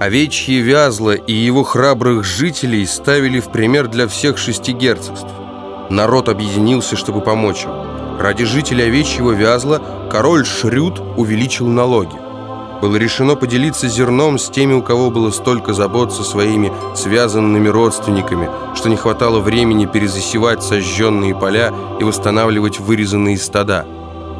Овечье вязло и его храбрых жителей ставили в пример для всех шести герцогств. Народ объединился, чтобы помочь им. Ради жителей овечьего вязла король Шрюд увеличил налоги. Было решено поделиться зерном с теми, у кого было столько забот со своими связанными родственниками, что не хватало времени перезасевать сожженные поля и восстанавливать вырезанные стада.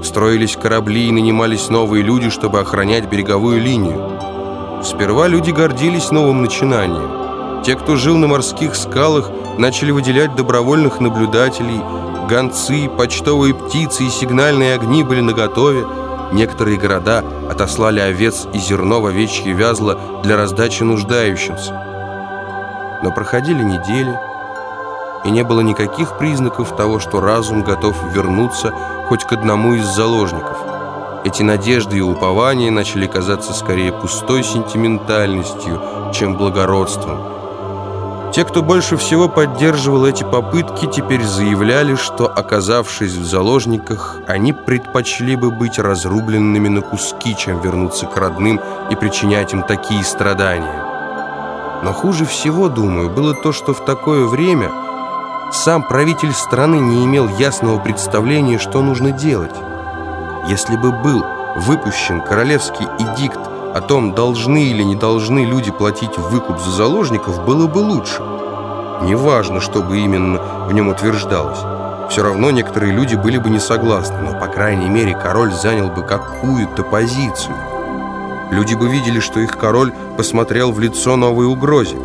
Строились корабли и нанимались новые люди, чтобы охранять береговую линию. Сперва люди гордились новым начинанием. Те, кто жил на морских скалах, начали выделять добровольных наблюдателей, гонцы, почтовые птицы и сигнальные огни были наготове. Некоторые города отослали овец и зерно в овечье вязло для раздачи нуждающимся. Но проходили недели, и не было никаких признаков того, что разум готов вернуться хоть к одному из заложников. Эти надежды и упования начали казаться скорее пустой сентиментальностью, чем благородством. Те, кто больше всего поддерживал эти попытки, теперь заявляли, что, оказавшись в заложниках, они предпочли бы быть разрубленными на куски, чем вернуться к родным и причинять им такие страдания. Но хуже всего, думаю, было то, что в такое время сам правитель страны не имел ясного представления, что нужно делать. Если бы был выпущен королевский эдикт о том, должны или не должны люди платить выкуп за заложников, было бы лучше. Неважно, что бы именно в нем утверждалось. Все равно некоторые люди были бы не согласны, но, по крайней мере, король занял бы какую-то позицию. Люди бы видели, что их король посмотрел в лицо новой угрозе.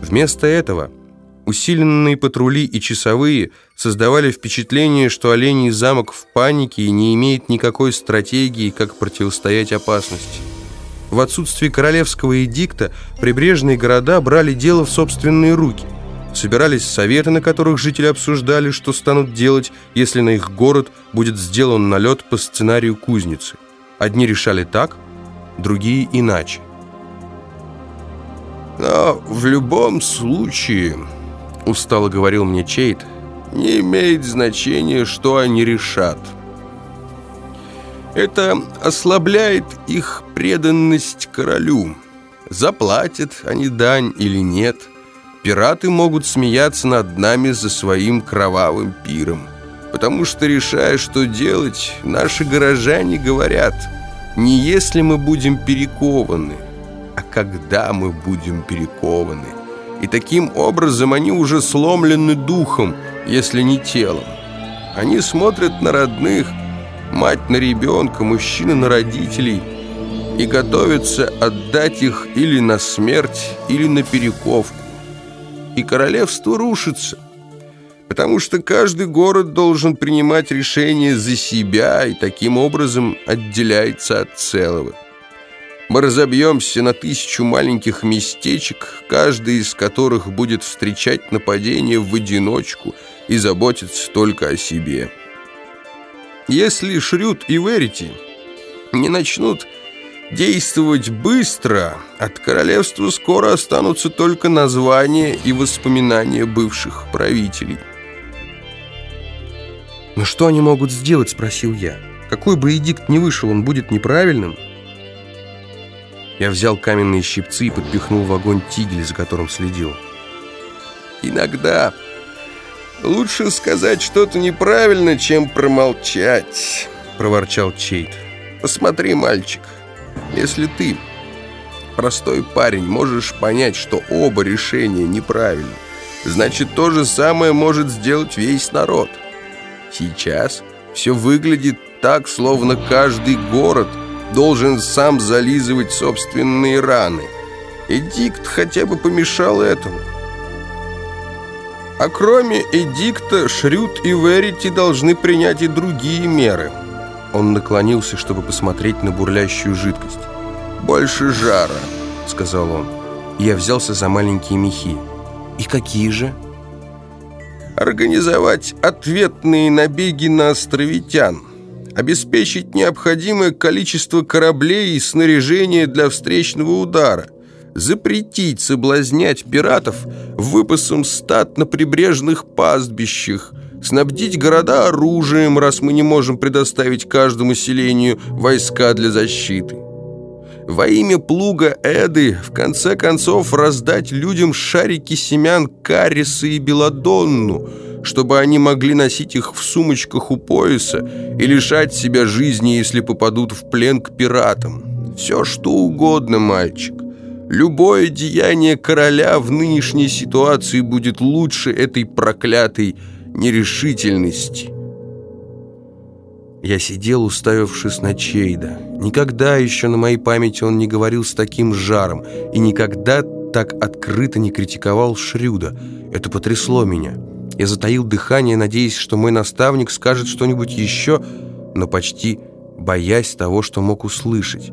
Вместо этого Усиленные патрули и часовые создавали впечатление, что Оленей замок в панике и не имеет никакой стратегии, как противостоять опасности. В отсутствие королевского эдикта прибрежные города брали дело в собственные руки. Собирались советы, на которых жители обсуждали, что станут делать, если на их город будет сделан налет по сценарию кузницы. Одни решали так, другие иначе. Но в любом случае устало говорил мне Чейт, не имеет значения, что они решат. Это ослабляет их преданность королю. Заплатят они дань или нет. Пираты могут смеяться над нами за своим кровавым пиром. Потому что, решая, что делать, наши горожане говорят, не если мы будем перекованы, а когда мы будем перекованы и таким образом они уже сломлены духом, если не телом. Они смотрят на родных, мать на ребенка, мужчина на родителей и готовятся отдать их или на смерть, или на перековку. И королевство рушится, потому что каждый город должен принимать решение за себя и таким образом отделяется от целого. Мы разобьемся на тысячу маленьких местечек, каждый из которых будет встречать нападение в одиночку и заботиться только о себе. Если Шрюд и Верити не начнут действовать быстро, от королевства скоро останутся только названия и воспоминания бывших правителей. «Но что они могут сделать?» – спросил я. «Какой бы эдикт ни вышел, он будет неправильным?» Я взял каменные щипцы и подпихнул в огонь тигель, за которым следил. «Иногда лучше сказать что-то неправильно, чем промолчать», — проворчал Чейт. «Посмотри, мальчик, если ты, простой парень, можешь понять, что оба решения неправильны, значит, то же самое может сделать весь народ. Сейчас все выглядит так, словно каждый город — должен сам зализывать собственные раны. Эдикт хотя бы помешал этому. А кроме Эдикта, Шрют и Верити должны принять и другие меры. Он наклонился, чтобы посмотреть на бурлящую жидкость. «Больше жара», — сказал он. Я взялся за маленькие мехи. «И какие же?» «Организовать ответные набеги на островитян» обеспечить необходимое количество кораблей и снаряжения для встречного удара, запретить соблазнять пиратов выпасом стад на прибрежных пастбищах, снабдить города оружием, раз мы не можем предоставить каждому селению войска для защиты. Во имя плуга Эды, в конце концов, раздать людям шарики семян кариса и белодонну, чтобы они могли носить их в сумочках у пояса и лишать себя жизни, если попадут в плен к пиратам. Все что угодно, мальчик. Любое деяние короля в нынешней ситуации будет лучше этой проклятой нерешительности. Я сидел, уставившись на Чейда. Никогда еще на моей памяти он не говорил с таким жаром и никогда так открыто не критиковал Шрюда. Это потрясло меня. Я затаил дыхание, надеясь, что мой наставник скажет что-нибудь еще, но почти боясь того, что мог услышать.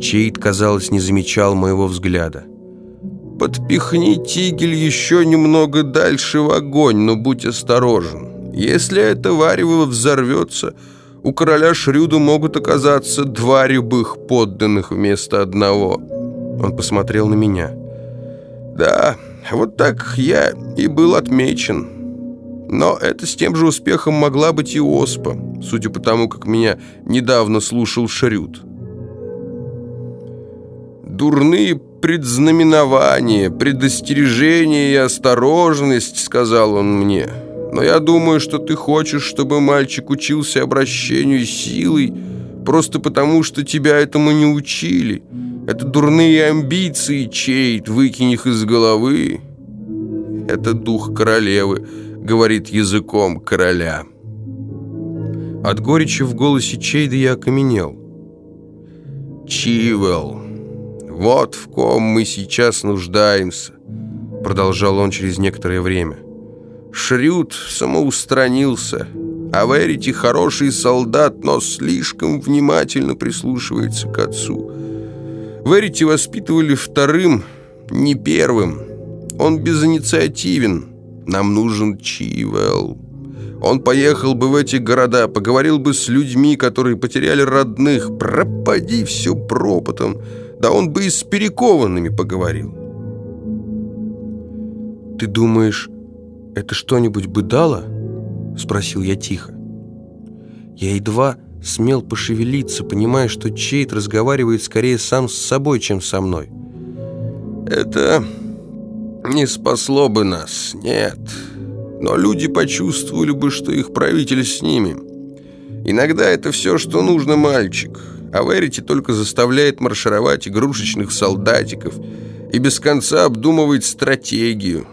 Чейд, казалось, не замечал моего взгляда. «Подпихни тигель еще немного дальше в огонь, но будь осторожен. Если это варево взорвется, у короля Шрюда могут оказаться два рябых подданных вместо одного». Он посмотрел на меня. «Да, вот так я и был отмечен. Но это с тем же успехом могла быть и оспа, судя по тому, как меня недавно слушал Шрюд». «Дурные предзнаменования, предостережения и осторожность», — сказал он мне. «Но я думаю, что ты хочешь, чтобы мальчик учился обращению силой, просто потому, что тебя этому не учили. Это дурные амбиции, чейт, выкинь их из головы. Это дух королевы, говорит языком короля». От горечи в голосе Чейда я окаменел. «Чивел», «Вот в ком мы сейчас нуждаемся», — продолжал он через некоторое время. «Шрюд самоустранился, а Верити хороший солдат, но слишком внимательно прислушивается к отцу. Верити воспитывали вторым, не первым. Он безинициативен. Нам нужен Чивел». Он поехал бы в эти города, поговорил бы с людьми, которые потеряли родных. Пропади все пропотом. Да он бы и с перекованными поговорил. «Ты думаешь, это что-нибудь бы дало?» Спросил я тихо. Я едва смел пошевелиться, понимая, что Чейт разговаривает скорее сам с собой, чем со мной. «Это не спасло бы нас, нет. Но люди почувствовали бы, что их правитель с ними. Иногда это все, что нужно, мальчик» а Верити только заставляет маршировать игрушечных солдатиков и без конца обдумывает стратегию.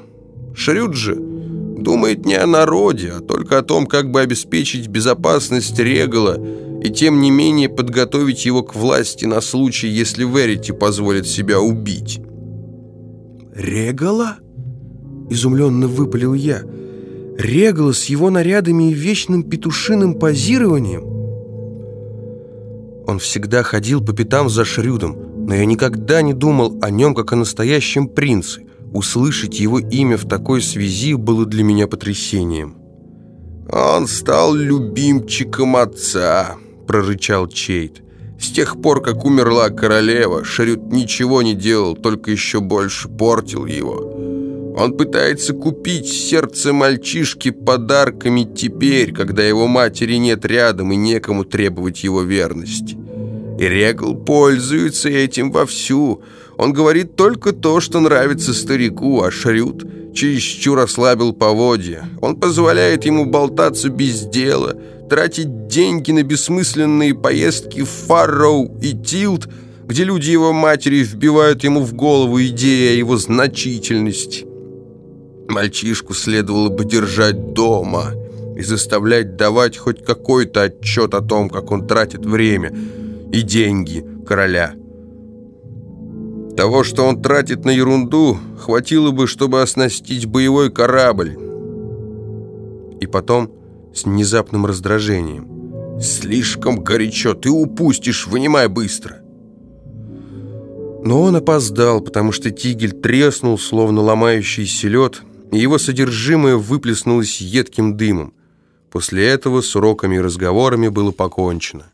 Шрюд же думает не о народе, а только о том, как бы обеспечить безопасность Регала и тем не менее подготовить его к власти на случай, если Верити позволит себя убить. «Регала?» – изумленно выпалил я. «Регала с его нарядами и вечным петушиным позированием?» Он всегда ходил по пятам за Шрюдом, но я никогда не думал о нем как о настоящем принце. Услышать его имя в такой связи было для меня потрясением. «Он стал любимчиком отца», — прорычал Чейт. «С тех пор, как умерла королева, Шрюд ничего не делал, только еще больше портил его». Он пытается купить сердце мальчишки подарками теперь, когда его матери нет рядом и некому требовать его верности. И Регл пользуется этим вовсю. Он говорит только то, что нравится старику, а Шрют чересчур ослабил поводья. Он позволяет ему болтаться без дела, тратить деньги на бессмысленные поездки в Фарроу и Тилт, где люди его матери вбивают ему в голову идеи о его значительности. Мальчишку следовало бы держать дома и заставлять давать хоть какой-то отчет о том, как он тратит время и деньги короля. Того, что он тратит на ерунду, хватило бы, чтобы оснастить боевой корабль. И потом с внезапным раздражением. «Слишком горячо, ты упустишь, вынимай быстро!» Но он опоздал, потому что тигель треснул, словно ломающийся лед, и его содержимое выплеснулось едким дымом. После этого с уроками и разговорами было покончено.